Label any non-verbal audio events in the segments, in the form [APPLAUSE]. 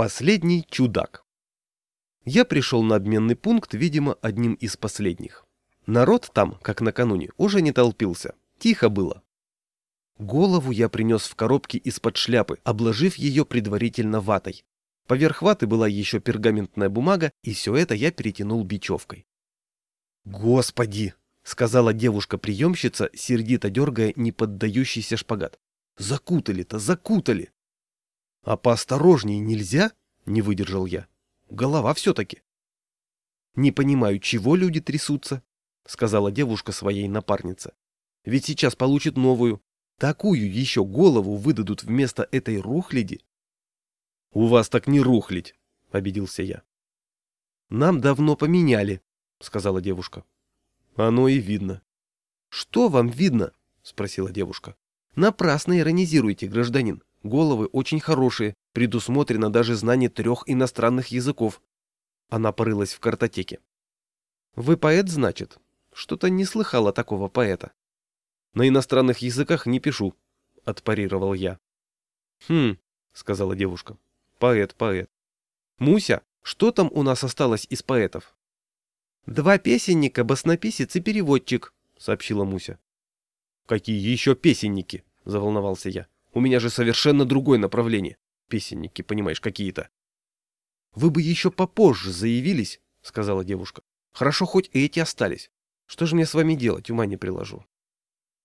Последний чудак. Я пришел на обменный пункт, видимо, одним из последних. Народ там, как накануне, уже не толпился. Тихо было. Голову я принес в коробке из-под шляпы, обложив ее предварительно ватой. Поверх ваты была еще пергаментная бумага, и все это я перетянул бечевкой. «Господи!» — сказала девушка-приемщица, сердито дергая неподдающийся шпагат. «Закутали-то, закутали!» «А поосторожнее нельзя?» — не выдержал я. «Голова все-таки». «Не понимаю, чего люди трясутся?» — сказала девушка своей напарнице. «Ведь сейчас получит новую. Такую еще голову выдадут вместо этой рухляди». «У вас так не рухлить», — обиделся я. «Нам давно поменяли», — сказала девушка. «Оно и видно». «Что вам видно?» — спросила девушка. «Напрасно иронизируете, гражданин. Головы очень хорошие, предусмотрено даже знание трех иностранных языков. Она порылась в картотеке. Вы поэт, значит? Что-то не слыхала такого поэта. На иностранных языках не пишу, отпарировал я. Хм, сказала девушка. Поэт, поэт. Муся, что там у нас осталось из поэтов? Два песенника, баснописец и переводчик, сообщила Муся. Какие еще песенники? заволновался я. У меня же совершенно другое направление. Песенники, понимаешь, какие-то. Вы бы еще попозже заявились, сказала девушка. Хорошо, хоть эти остались. Что же мне с вами делать, ума не приложу.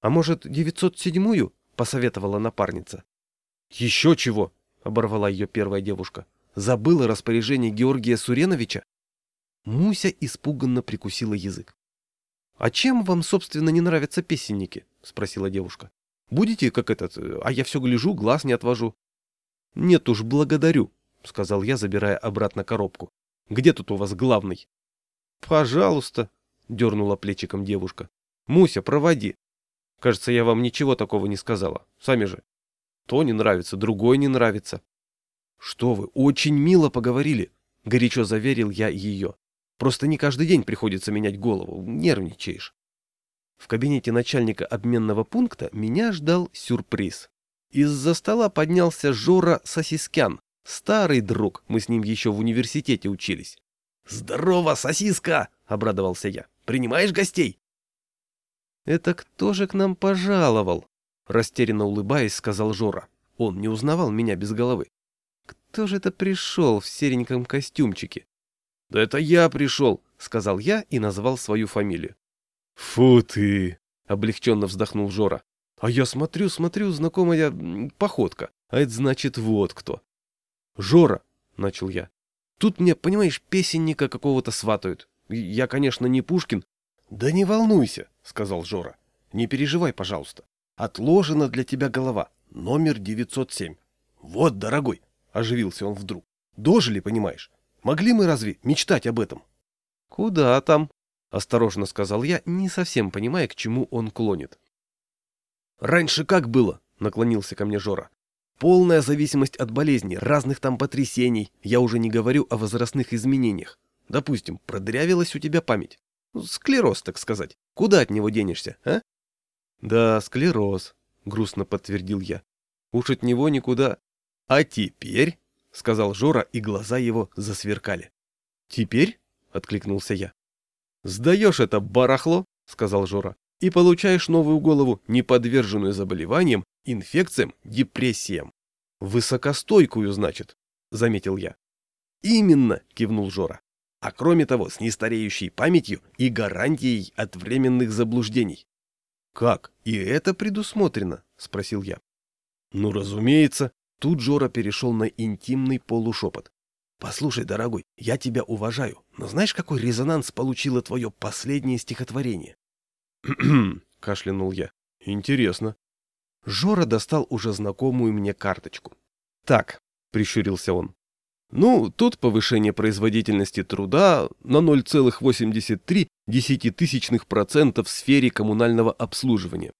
А может, 907-ю? посоветовала напарница. Еще чего? оборвала ее первая девушка. Забыла распоряжение Георгия Суреновича? Муся испуганно прикусила язык. «А чем вам, собственно, не нравятся песенники?» — спросила девушка. Будете, как этот, а я все гляжу, глаз не отвожу. — Нет уж, благодарю, — сказал я, забирая обратно коробку. — Где тут у вас главный? — Пожалуйста, — дернула плечиком девушка. — Муся, проводи. Кажется, я вам ничего такого не сказала. Сами же. То не нравится, другой не нравится. — Что вы, очень мило поговорили, — горячо заверил я ее. Просто не каждый день приходится менять голову, нервничаешь. В кабинете начальника обменного пункта меня ждал сюрприз. Из-за стола поднялся Жора Сосискян, старый друг, мы с ним еще в университете учились. «Здорово, сосиска!» — обрадовался я. «Принимаешь гостей?» «Это кто же к нам пожаловал?» — растерянно улыбаясь, сказал Жора. Он не узнавал меня без головы. «Кто же это пришел в сереньком костюмчике?» «Да это я пришел», — сказал я и назвал свою фамилию. «Фу ты!» — облегченно вздохнул Жора. «А я смотрю, смотрю, знакомая походка. А это значит вот кто». «Жора!» — начал я. «Тут мне, понимаешь, песенника какого-то сватают. Я, конечно, не Пушкин». «Да не волнуйся», — сказал Жора. «Не переживай, пожалуйста. Отложена для тебя голова. Номер 907. Вот, дорогой!» — оживился он вдруг. «Дожили, понимаешь? Могли мы разве мечтать об этом?» «Куда там?» Осторожно сказал я, не совсем понимая, к чему он клонит. «Раньше как было?» — наклонился ко мне Жора. «Полная зависимость от болезни, разных там потрясений. Я уже не говорю о возрастных изменениях. Допустим, продрявилась у тебя память. Ну, склероз, так сказать. Куда от него денешься, а?» «Да, склероз», — грустно подтвердил я. «Уж от него никуда». «А теперь?» — сказал Жора, и глаза его засверкали. «Теперь?» — откликнулся я. «Сдаешь это барахло», — сказал Жора, «и получаешь новую голову, не подверженную заболеваниям, инфекциям, депрессиям». «Высокостойкую, значит», — заметил я. «Именно», — кивнул Жора. «А кроме того, с нестареющей памятью и гарантией от временных заблуждений». «Как? И это предусмотрено?» — спросил я. «Ну, разумеется». Тут Жора перешел на интимный полушепот. Послушай, дорогой, я тебя уважаю, но знаешь, какой резонанс получило твое последнее стихотворение? [CLEARS THROAT] — кашлянул я. — Интересно. Жора достал уже знакомую мне карточку. — Так, — прищурился он. — Ну, тут повышение производительности труда на 0,83 десятитысячных процентов в сфере коммунального обслуживания.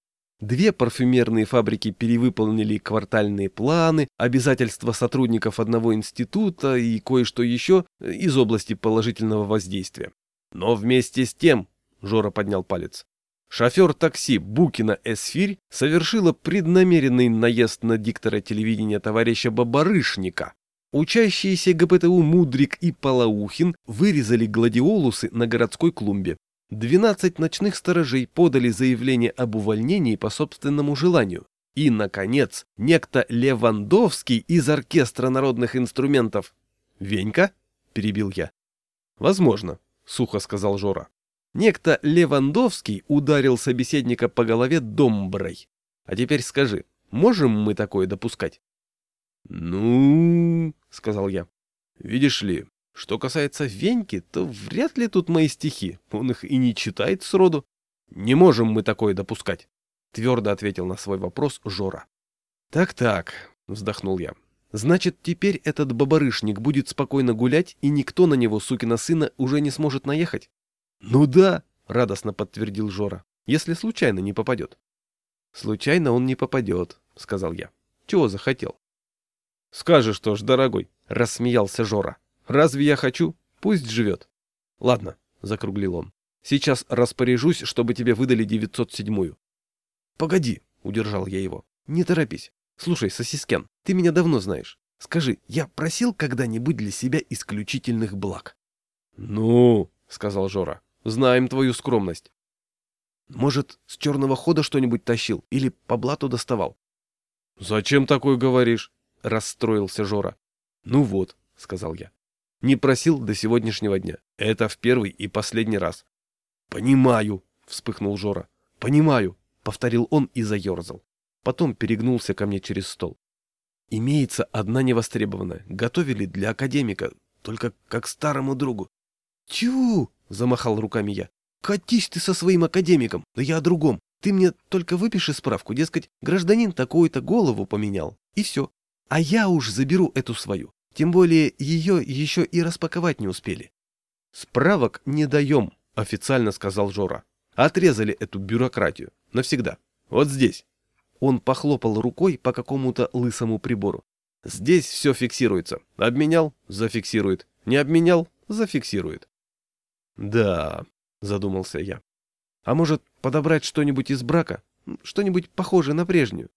Две парфюмерные фабрики перевыполнили квартальные планы, обязательства сотрудников одного института и кое-что еще из области положительного воздействия. Но вместе с тем, Жора поднял палец, шофер такси Букина Эсфирь совершила преднамеренный наезд на диктора телевидения товарища Бабарышника. Учащиеся ГПТУ Мудрик и Палаухин вырезали гладиолусы на городской клумбе. 12 ночных сторожей подали заявление об увольнении по собственному желанию. И, наконец, некто Левандовский из оркестра народных инструментов. «Венька?» – перебил я. «Возможно», – сухо сказал Жора. Некто Левандовский ударил собеседника по голове домброй. А теперь скажи, можем мы такое допускать? «Ну...» — сказал я. «Видишь ли, что касается Веньки, то вряд ли тут мои стихи, он их и не читает сроду. Не можем мы такое допускать», — твердо ответил на свой вопрос Жора. «Так-так», — вздохнул я. «Значит, теперь этот бабарышник будет спокойно гулять, и никто на него, сукина сына, уже не сможет наехать?» «Ну да», — радостно подтвердил Жора, — «если случайно не попадет». «Случайно он не попадет», — сказал я. «Чего захотел?» «Скажешь что ж, дорогой», — рассмеялся Жора. «Разве я хочу? Пусть живет». «Ладно», — закруглил он. «Сейчас распоряжусь, чтобы тебе выдали 907-ю». «Погоди», — удержал я его. «Не торопись. Слушай, Сосискен, ты меня давно знаешь. Скажи, я просил когда-нибудь для себя исключительных благ?» «Ну», — сказал Жора, — «знаем твою скромность». «Может, с черного хода что-нибудь тащил или по блату доставал?» «Зачем такое говоришь?» расстроился Жора. «Ну вот», — сказал я. «Не просил до сегодняшнего дня. Это в первый и последний раз». «Понимаю», — вспыхнул Жора. «Понимаю», — повторил он и заерзал. Потом перегнулся ко мне через стол. «Имеется одна невостребованная. Готовили для академика, только как старому другу». «Тю!» — замахал руками я. «Катись ты со своим академиком, да я о другом. Ты мне только выпиши справку, дескать, гражданин такой-то голову поменял, и все. А я уж заберу эту свою. Тем более ее еще и распаковать не успели. Справок не даем, официально сказал Жора. Отрезали эту бюрократию. Навсегда. Вот здесь. Он похлопал рукой по какому-то лысому прибору. Здесь все фиксируется. Обменял – зафиксирует. Не обменял – зафиксирует. Да, задумался я. А может, подобрать что-нибудь из брака? Что-нибудь похожее на прежнюю?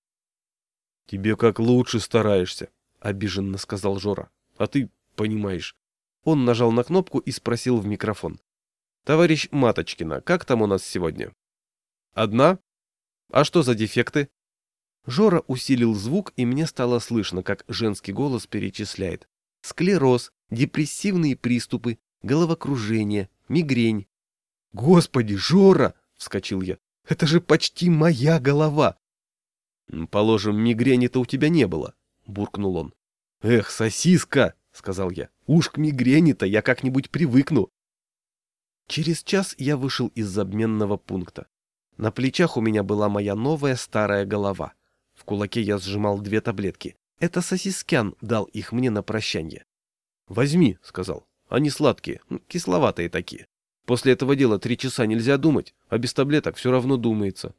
«Тебе как лучше стараешься», — обиженно сказал Жора. «А ты понимаешь». Он нажал на кнопку и спросил в микрофон. «Товарищ Маточкина, как там у нас сегодня?» «Одна? А что за дефекты?» Жора усилил звук, и мне стало слышно, как женский голос перечисляет. Склероз, депрессивные приступы, головокружение, мигрень. «Господи, Жора!» — вскочил я. «Это же почти моя голова! «Положим, мигрени-то у тебя не было», — буркнул он. «Эх, сосиска!» — сказал я. «Уж к мигрени-то я как-нибудь привыкну». Через час я вышел из обменного пункта. На плечах у меня была моя новая старая голова. В кулаке я сжимал две таблетки. Это сосискян дал их мне на прощание. «Возьми», — сказал. «Они сладкие, кисловатые такие. После этого дела три часа нельзя думать, а без таблеток все равно думается.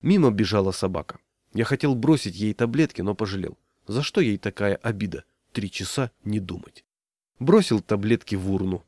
Мимо бежала собака. Я хотел бросить ей таблетки, но пожалел. За что ей такая обида? Три часа не думать. Бросил таблетки в урну.